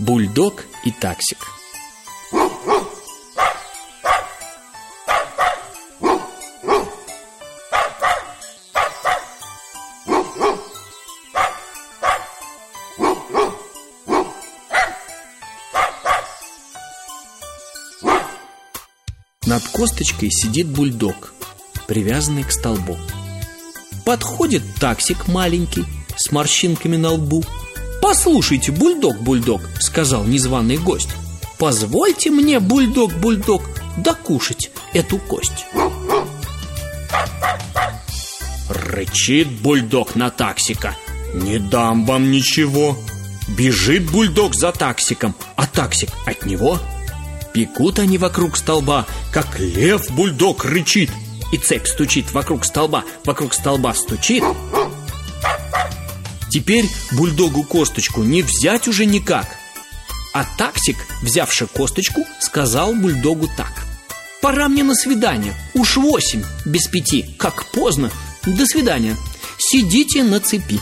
Бульдог и таксик Над косточкой сидит бульдог, привязанный к столбу. Подходит таксик маленький, с морщинками на лбу. «Послушайте, бульдог, бульдог», — сказал незваный гость, «позвольте мне, бульдог, бульдог, докушать эту кость». Рычит бульдог на таксика. «Не дам вам ничего!» Бежит бульдог за таксиком, а таксик от него – Бегут они вокруг столба, как лев-бульдог рычит И цепь стучит вокруг столба, вокруг столба стучит Теперь бульдогу косточку не взять уже никак. А таксик, взявший косточку, сказал бульдогу так. Пора мне на свидание, уж восемь без пяти, как поздно. До свидания, сидите на цепи